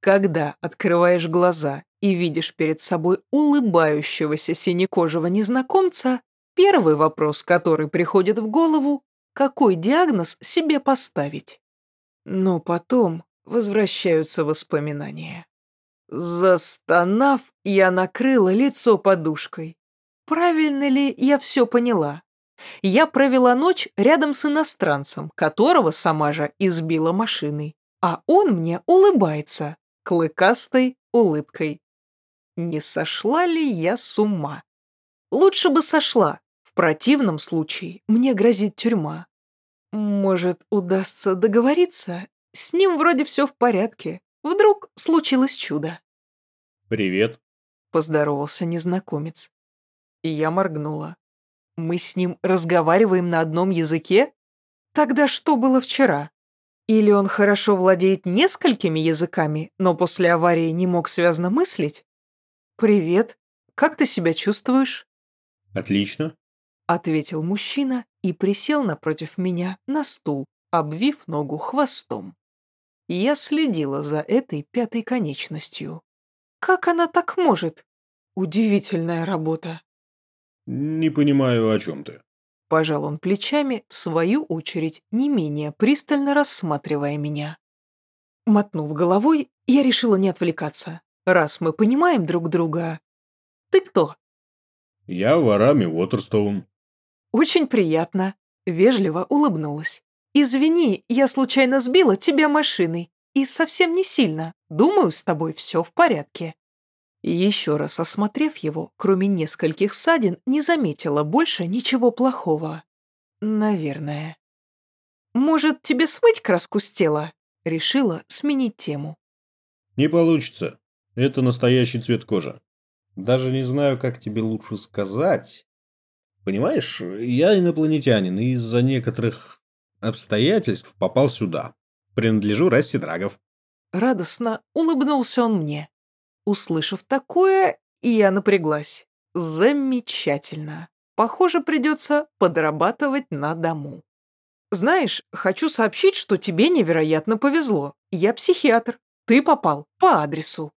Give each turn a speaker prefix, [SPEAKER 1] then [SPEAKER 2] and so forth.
[SPEAKER 1] Когда открываешь глаза и видишь перед собой улыбающегося синекожего незнакомца, первый вопрос, который приходит в голову, какой диагноз себе поставить. Но потом возвращаются воспоминания. Застонав, я накрыла лицо подушкой. Правильно ли я все поняла? Я провела ночь рядом с иностранцем, которого сама же избила машиной, а он мне улыбается, клыкастой улыбкой. Не сошла ли я с ума? Лучше бы сошла. В противном случае мне грозит тюрьма. Может, удастся договориться? С ним вроде все в порядке. Вдруг случилось чудо.
[SPEAKER 2] «Привет», —
[SPEAKER 1] поздоровался незнакомец. И я моргнула. Мы с ним разговариваем на одном языке? Тогда что было вчера? Или он хорошо владеет несколькими языками, но после аварии не мог связно мыслить? «Привет. Как ты себя чувствуешь?»
[SPEAKER 2] «Отлично», —
[SPEAKER 1] ответил мужчина и присел напротив меня на стул, обвив ногу хвостом. Я следила за этой пятой конечностью. Как она так может? Удивительная работа.
[SPEAKER 2] «Не понимаю, о чем ты».
[SPEAKER 1] Пожал он плечами, в свою очередь, не менее пристально рассматривая меня. Мотнув головой, я решила не отвлекаться. Раз мы понимаем друг друга... Ты кто?
[SPEAKER 2] Я Варами Уотерстоун.
[SPEAKER 1] Очень приятно. Вежливо улыбнулась. Извини, я случайно сбила тебя машиной. И совсем не сильно. Думаю, с тобой все в порядке. Еще раз осмотрев его, кроме нескольких ссадин, не заметила больше ничего плохого. Наверное. «Может, тебе смыть краску с тела?» Решила сменить тему.
[SPEAKER 2] «Не получится. Это настоящий цвет кожи. Даже не знаю, как тебе лучше сказать. Понимаешь, я инопланетянин и из-за некоторых обстоятельств попал сюда. Принадлежу расе драгов».
[SPEAKER 1] Радостно улыбнулся он мне. Услышав такое, я напряглась. Замечательно. Похоже, придется подрабатывать на дому. Знаешь, хочу сообщить, что тебе невероятно повезло. Я психиатр. Ты попал по адресу.